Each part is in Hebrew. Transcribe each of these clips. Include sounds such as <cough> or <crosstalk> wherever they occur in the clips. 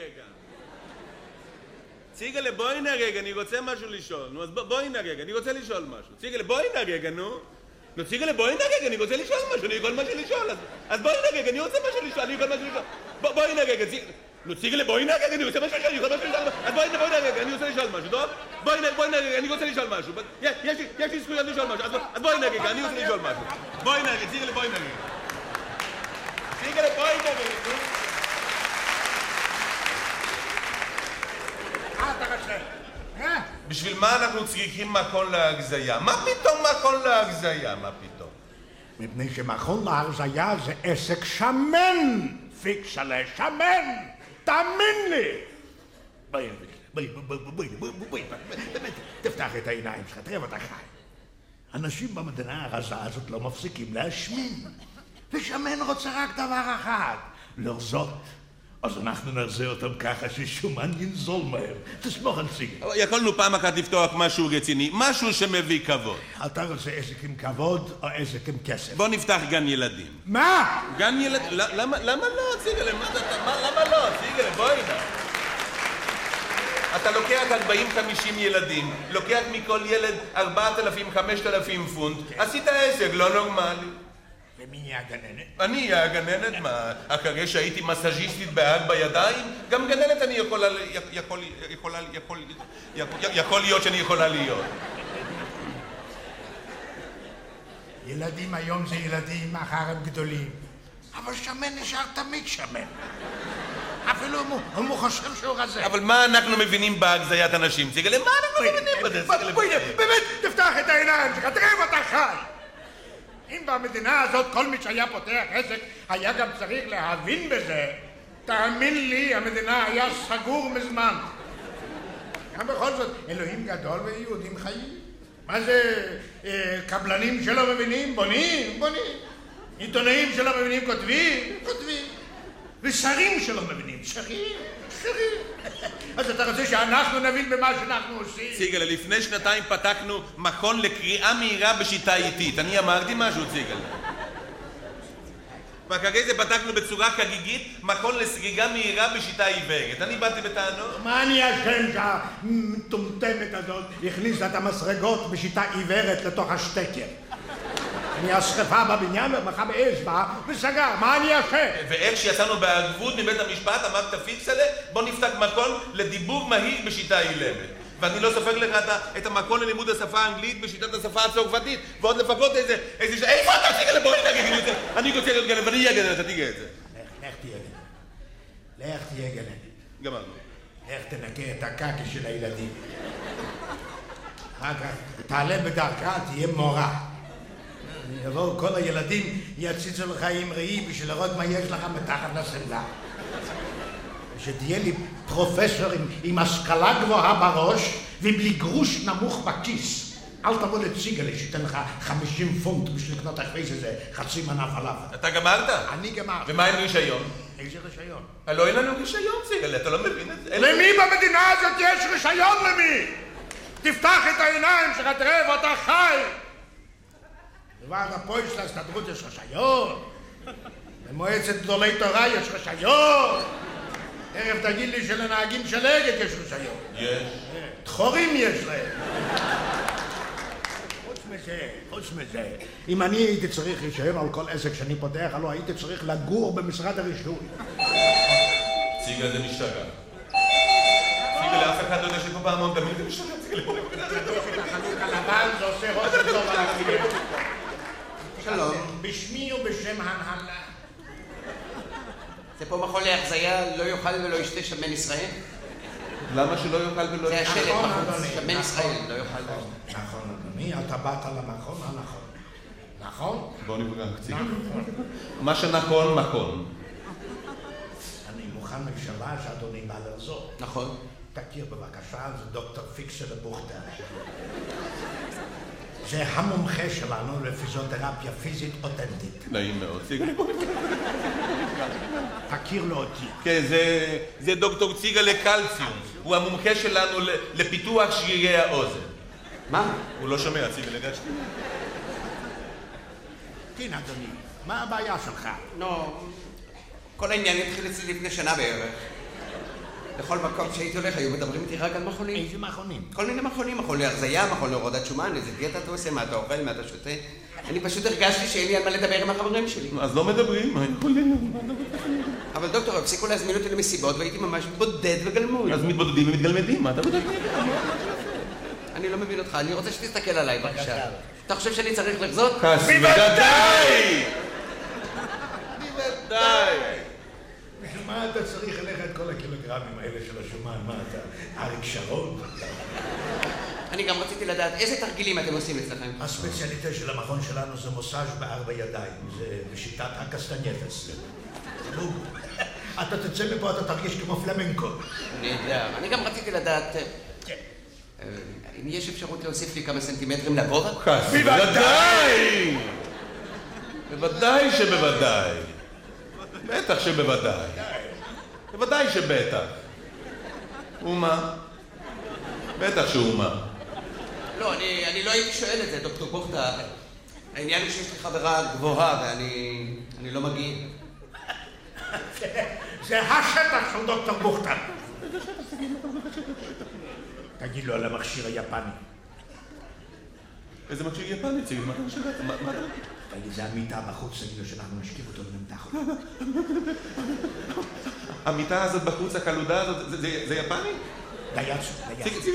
רגע. ציגלה, בואי הנה רגע, אני רוצה משהו לשאול. נו, אז בואי הנה רגע, אני רוצה לשאול משהו. ציגלה, בואי הנה רגע, נו. נו, ציגלה, בואי הנה רגע, אני רוצה לשאול משהו, אני יכול משהו לשאול. אז בואי הנה רגע, אני רוצה משהו לשאול, אני יכול משהו לשאול. בואי הנה רגע, ציגלה. נו, ציגלה, בואי הנה רגע, אני רוצה משהו לשאול, אני יכול משהו לשאול. אז בואי הנה רגע, אני רוצה לשאול משהו, טוב? בואי הנה רגע, אני רוצה לשאול משהו. יש לי זכויות לשאול משהו, אז בואי הנה רגע, אני רוצה לשאול משהו. בואי הנה ציגלה, בואי הנה רגע. ציגלה, בואי הנה רגע. בשביל מה אנחנו צריכים מכון להגזיה? מה פתאום מכון להגזיה? מה פתאום? מפני שמכון להרזייה זה עסק שמן, פיקסלה, שמן, תאמין לי. בואי, בואי, בואי, בואי, בואי, בואי, באמת, תפתח את העיניים שלך, תראה ואתה חי. אנשים במדינה הרזה הזאת לא מפסיקים להשמין, ושמן רוצה רק דבר אחד, לרזות. אז אנחנו נרזה אותם ככה ששומן ינזול מהר. תסמוך על סיגל. אבל יכולנו פעם אחת לפתוח משהו רציני, משהו שמביא כבוד. אתה רוצה עסק עם כבוד או עסק עם כסף? בוא נפתח גן ילדים. מה? גן ילדים? למה לא. מה- למה לא? ציגלה, בואי נא. אתה לוקח 40-50 ילדים, לוקח מכל ילד 4,000-5,000 פונט, עשית עסק לא נורמלי. ומי יהיה הגננת? אני אהיה הגננת, מה, אחרי שהייתי מסאז'יסטית בהאג בידיים, גם גננת אני יכולה, יכול, יכול, יכול, יכול להיות שאני יכולה להיות. ילדים היום זה ילדים, מחר הם גדולים. אבל שמן נשאר תמיד שמן. אפילו אם הוא- חושב שהוא רזה. אבל מה אנחנו מבינים בהגזיית אנשים? ציגלה, מה אנחנו מבינים בזה? באמת, תפתח את העיניים שלך, תראה אם אתה חי. אם במדינה הזאת כל מי שהיה פותח עסק היה גם צריך להבין בזה, תאמין לי, המדינה היה סגור מזמן. גם בכל זאת, אלוהים גדול ויהודים חיים. מה זה אה, קבלנים שלא מבינים? בונים, בונים. עיתונאים שלא מבינים כותבים, כותבים. ושרים שלא מבינים, שרים, שרים. אז אתה רוצה שאנחנו נבין במה שאנחנו עושים? ציגלה, לפני שנתיים פתחנו מכון לקריאה מהירה בשיטה איטית. אני אמרתי משהו, ציגלה. ואחרי זה פתחנו בצורה חגיגית מכון לסגיגה מהירה בשיטה עיוורת. אני באתי בטענות? מה אני אשם שהמטומטמת הזאת הכניסה את המסרגות בשיטה עיוורת לתוך השטקר? נהיה שרפה בבניין ומחה באש בא וסגר, מה אני אשם? ואיך שיצאנו בערבות מבית המשפט, אמרת פיקסלה, בוא נפתח מכון לדיבור מהיר בשיטה אילמת. ואני לא סופר לך את ה- את המכון ללימוד השפה האנגלית בשיטת השפה הצרפתית, ועוד לפחות איזה... איזה... איפה אתה? ציגלה, בוא נגיד, אני רוצה- אני רוצה להיות גנב, ואני אהיה גנב, אתה תהיה את זה. לך, תהיה גננת. לך תהיה גננת. גמרנו. לך תנקה את הקקי של הילדים. אחר כך תעלה בדרכה, תהיה מורה. יבואו כל הילדים, יציצו לך עם ראי בשביל לראות מה יש לך מתחת לשמלה. שתהיה לי פרופסור עם, עם השכלה גבוהה בראש ובלי גרוש נמוך בכיס. אל תבוא לציגלה שייתן לך 50 פונט בשביל לקנות אחרי זה איזה חצי מנה פלאפל. אתה גמרת? אני גמר. ומה עם רישיון? איזה רישיון? לא אין לנו רישיון, ציגלה, אתה לא מבין את זה? למי במדינה הזאת יש רישיון למי? תפתח את העיניים שלך, תראה איפה אתה חי! לוועד הפועל של ההסתדרות יש רישיון, למועצת גדולי תורה יש רישיון, תכף תגיד לי שלנהגים של אגד יש רישיון, יש. דחורים יש להם. חוץ מזה, חוץ מזה, אם אני הייתי צריך רישיון על כל עסק שאני פותח, הלוא הייתי צריך לגור במשרד הרישוי. ציגלה זה משתגע. ציגלה, אף אחד לא יודע שפה פעמון תמיד זה משתגע, ציגלה. את החלוק הלבן זה עושה רושם טוב על הכלים. שלום. בשמי ובשם ההנהלה. זה פה מכון להחזיה, לא יאכל ולא ישתה שמן ישראל? למה שלא יאכל ולא זה יאכל? השלט נכון, בחוץ, שמן נכון. ישראל, לא יאכל ולא ישתה. נכון, אדוני, אתה באת למכון הנכון. נכון? בוא נפגע קצת. מה שנכון, מכון. אני מוכן לשאלה שאדוני בא לרזות. נכון. תכיר בבקשה, זה דוקטור פיקסל בוכטר. זה המומחה שלנו לפיזיותרפיה פיזית אותנטית. נעים מאוד. תכיר לו אותי. כן, זה, זה דוקטור ציגלה קלציום. הוא המומחה שלנו ל- לפיתוח שרירי האוזן. מה? הוא לא שומע, ציגלה, גשתי. כן, אדוני, מה הבעיה שלך? נו, כל העניין התחיל אצלי לפני שנה בערך. לכל מקום שהייתי הולך היו מדברים איתי רק על מכונים. איזה מכונים? כל מיני מכונים, מכון להרזייה, מכון להורדת שומן, איזה דיאטה אתה עושה, מה אתה אוכל, מה אתה שותה. אני פשוט הרגשתי שאין לי על מה לדבר עם החברים שלי. אז לא מדברים, מה יכולים? אבל דוקטור, הפסיקו להזמין אותי למסיבות והייתי ממש בודד וגלמוד. אז מתבודדים ומתגלמדים, מה אתה בודק? אני לא מבין אותך, אני רוצה שתסתכל עליי בבקשה. אתה חושב שאני צריך לרזות? בוודאי! בוודאי! בשביל מה אתה צריך עליך את כל הקילוגרמים האלה של השומן? מה אתה, אריק שרון? אני גם רציתי לדעת איזה תרגילים אתם עושים אצלכם. הספציאליטה של המכון שלנו זה מוסאז' בארבע ידיים, זה בשיטת הקסטנייטס. נו, אתה תצא מפה, אתה תרגיש כמו פלמנקו. נהדר. אני גם רציתי לדעת... כן. אם יש אפשרות להוסיף לי כמה סנטימטרים לגובה? בוודאי! בוודאי שבוודאי. בטח שבוודאי. בוודאי שבטח. ומה? בטח שהוא מה. לא, אני, אני לא הייתי שואל את זה, דוקטור בוכטה. העניין הוא שיש לי חברה גבוהה ואני אני לא מגיע. <laughs> זה השטח של דוקטור בוכטר. תגיד לו על המכשיר היפני. איזה מכשיר יפני ציג? מה אתה משגע? מה אתה... תגיד, זה המיטה בחוץ, תגיד לו שאנחנו נשכיב אותו ונמתח אותו. המיטה הזאת בחוץ, הקלודה הזאת, זה- יפני? דייצו, דייצו.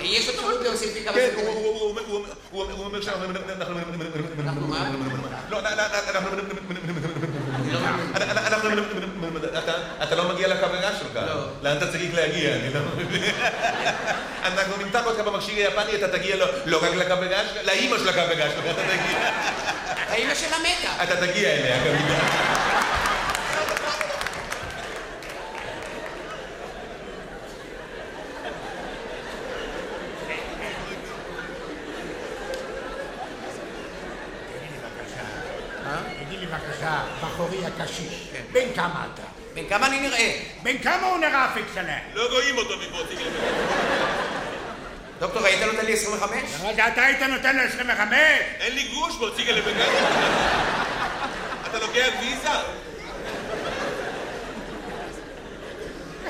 יש אפשרות להוסיף לי כמה כן, אומר- הוא אומר שאנחנו... אנחנו מה? לא, אנחנו... אתה- לא מגיע לחברה שלך. לא. לאן אתה צריך להגיע? אני לא מבין. אנחנו נמתח אותך במכשיר היפני, אתה תגיע לא- רק לחברה שלך, לאימא של החברה שלך, אתה תגיע. האמא שלה מתה. אתה תגיע אליה כמובן. תגיד לי בבקשה, הקשיש, בן כמה אתה? בן כמה אני נראה? בן כמה הוא נראה פיקסלה? לא רואים אותו מפה, ציגל. דוקטור, היית נותן לי 25? רגע, אתה היית נותן לו 25? אין לי גרוש פה, ציגל. אתה לוקח ויזה?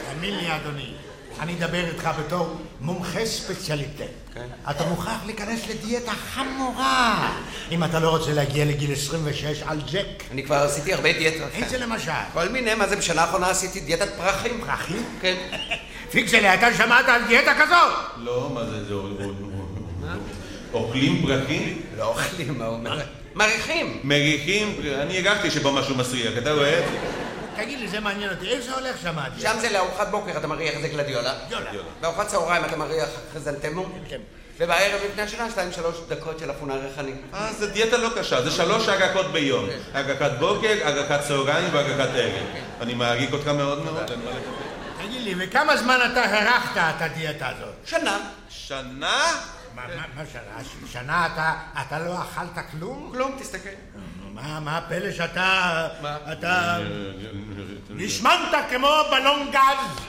תאמין לי, אדוני, אני אדבר איתך בתור מומחה ספציאליטה. כן. אתה מוכרח להיכנס לדיאטה חמורה, אם אתה לא רוצה להגיע לגיל 26 על ג'ק. אני כבר עשיתי הרבה דיאטות. איזה למשל? כל מיני, מה זה, בשנה האחרונה עשיתי דיאטת פרחים. פרחים? כן. פיקסלה, אתה שמעת על דיאטה כזאת? לא, מה זה, זה... אוכלים פרחים? לא אוכלים, מה הוא אומר? מריחים. מריחים, אני הרגשתי שבו משהו מסריח, אתה רואה? תגיד לי, זה מעניין אותי, איך זה הולך שם? שם זה לארוחת בוקר אתה מריח איזה גלדיולה. יאללה. בארוחת צהריים אתה מריח חזנטמו. כן. ובערב לפני השינה שתיים שלוש דקות של אפונה ריחני. אה, זה דיאטה לא קשה, זה שלוש הגקות ביום. הגקת בוקר, הגקת צהריים והגקת ערב. אני מעריך אותך מאוד מאוד. תגיד לי, וכמה זמן אתה הרחת את הדיאטה הזאת? שנה. שנה? מה, שנה? שנה אתה, אתה לא אכלת כלום? כלום, תסתכל. מה, מה הפלא שאתה... מה? אתה... נשמנת כמו בלון גז!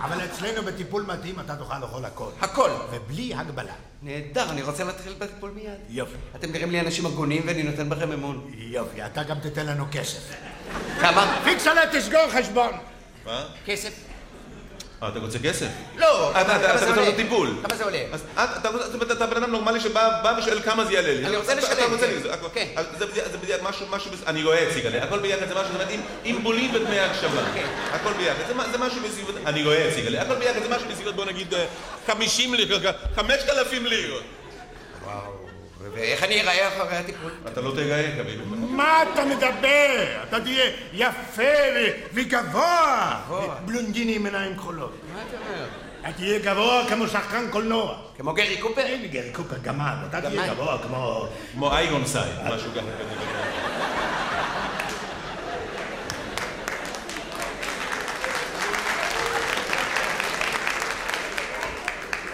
אבל אצלנו בטיפול מתאים אתה תוכל לאכול הכל. הכל. ובלי הגבלה. נהדר, אני רוצה להתחיל בטיפול מיד. יופי. אתם נראים לי אנשים הגונים ואני נותן בכם אמון. יופי, אתה גם תיתן לנו כסף. כמה? פיקסלה, תסגור חשבון. מה? כסף? אה, אתה רוצה כסף? לא. אתה- אתה- רוצה? לו טיפול. כמה זה עולה? אתה- בן אדם נורמלי שבא בא ושואל כמה זה יעלה לי. אני רוצה לשלם, אתה רוצה הכל- כן. זה בדיוק- משהו, אני רואה ציגלה, הכל ביחד זה משהו, זאת אומרת, עם- בולים ודמי הקשבה. כן. הכל ביחד, זה משהו בסביבות, אני רואה ציגלה, הכל ביחד זה משהו בסביבות, בוא נגיד, אה, 50 לירות, 5,000 לירות. וואו. ואיך אני אראה אחרי הטיפול? אתה לא תראה, חביבי. מה אתה מדבר? אתה תהיה יפה וגבוה. גבוה. בלונדיני עם עיניים כחולות. מה אתה אומר? אתה תהיה גבוה כמו שחקן קולנוע. כמו גרי קופר? אין לי גרי קופר גמד, אתה תהיה. גבוה כמו... כמו Ironside, משהו ככה.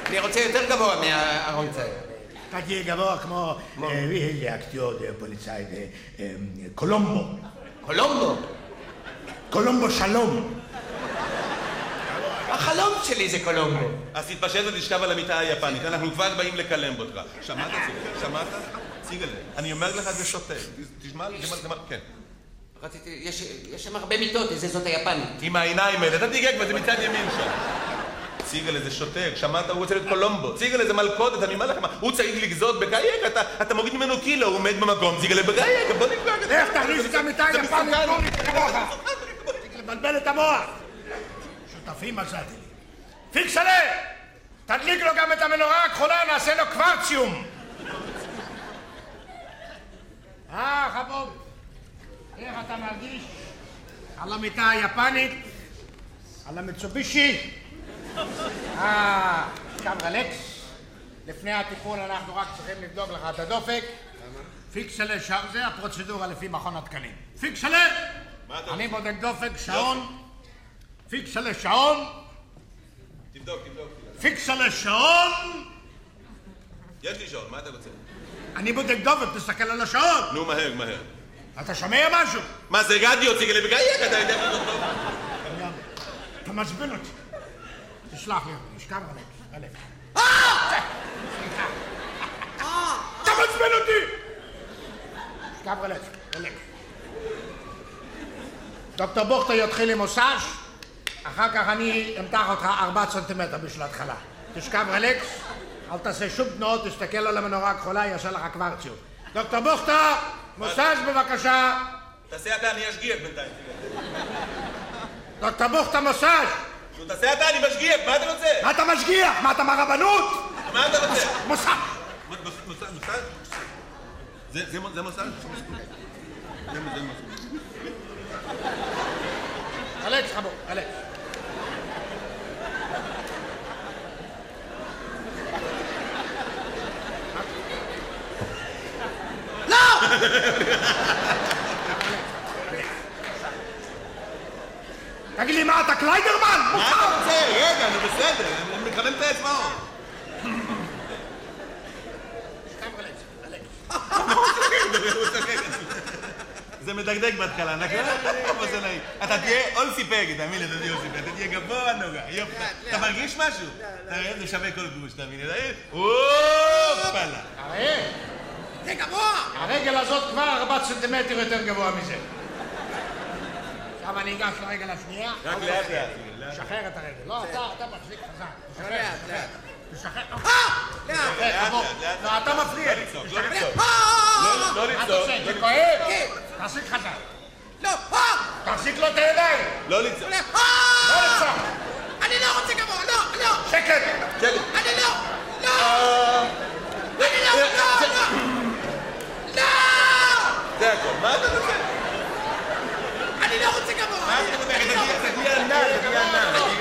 אני רוצה יותר גבוה מהארון צייד. אתה תהיה גבוה כמו אקטיור פוליצאי, קולומבו. קולומבו. קולומבו שלום. החלום שלי זה קולומבו. אז תתפשט ותשכב על המיטה היפנית, אנחנו כבר באים לקלם אותך. שמעת? שמעת? ציגל, אני אומר לך זה שוטה. תשמע, תשמע, תשמע, כן. רציתי, יש יש שם הרבה מיטות, איזה זאת היפנית. עם העיניים האלה, אתה תיגע כבר, זה מצד ימין שם. ציגל איזה שוטר, שמעת? הוא רוצה להיות קולומבו. ציגל איזה מלכודת, אני אומר לכם, הוא צריך לגזות בגייק, אתה, אתה מוריד ממנו קילו, הוא עומד במקום, ציגל בגייק, בוא כזה. לך תכניס את המיטה. גורי כמוך. תפסיק לבלבל את המוח. שותפים מצאתי לי. פיקסלה! תדליק לו גם את המנורה הכחולה, נעשה לו קוורציום. אה, חבוב. איך אתה מרגיש? על המיטה היפנית? על המיצובישי? אה, קם רלקס. לפני הטיפול אנחנו רק צריכים לבדוק לך את הדופק. פיקסלה, ש- זה הפרוצדורה לפי מכון התקנים. פיקסלה! אני בודק דופק, שעון. פיקסלה, שעון. תבדוק, תבדוק. פיקסלה, שעון. יש לי שעון, מה אתה רוצה? אני בודק דופק, תסתכל על השעון. נו, מהר, מהר. אתה שומע משהו? מה זה רדיו, ציגל בגייק, אתה יודע מה אתה מעצבן אותי. תסלח לי, נשכב עליך, הלב. סליחה. אתה מעצבן אותי! נשכב עליך, הלב. דוקטור בוכטר יתחיל עם מוסאז', אחר כך אני אמתח אותך ארבעה סנטימטר בשביל ההתחלה. תשכב רלקס, אל תעשה שום תנועות, תסתכל על המנורה הכחולה, יעשה לך קוורציום. דוקטור בוכטר, מוסאז' בבקשה. תעשה אתה, אני אשגיח בינתיים. דוקטור בוכטר, מוסאז'. נו, תעשה אתה, אני משגיח, מה אתה רוצה? מה אתה משגיח? מה אתה מהרבנות? מה אתה רוצה? מוסד! מוסד? מוסד? זה- זה מו- זה מוסד? זה- מוסד. אלכס חבור, אלכס. תגיד לי, מה אתה קליידרמן? רגע, נו בסדר, אני מכוון את האצבעות. זה מדגדג בהתחלה, נכון? אתה תהיה אולסי פגי, תאמין לי, אתה תהיה אולסי פגי, אתה תהיה גבוה נורא, יופי. אתה מרגיש משהו? אתה רואה, זה שווה כל גרוש, תאמין לי. הופלה. גבוה! הרגל הזאת כבר ארבעה סנטימטר יותר גבוה מזה. עכשיו אני אגש לרגל השנייה. רק לאט לאט. שחרר את הרגל. לא, אתה, אתה מחזיק חזק. לאט, תשחרר. לאט. תשחרר. לאט! תשחרר, תבוא. לאט, לא, אתה מפריע לא. לצעוק. אה, לא לצעוק. עושה? זה כואב? כן. תחזיק חזק. לא, אה! תחזיק לו את הידיים. לא לצעוק. לא אה! לצעוק. אני לא רוצה גבוה, לא, לא! שקט. שקט. אני לא! לא! אני לא! לא! לא! לא! זה הכל. מה אתה רוצה? אני לא רוצה גבוה! מה אתה רוצה? תגיע-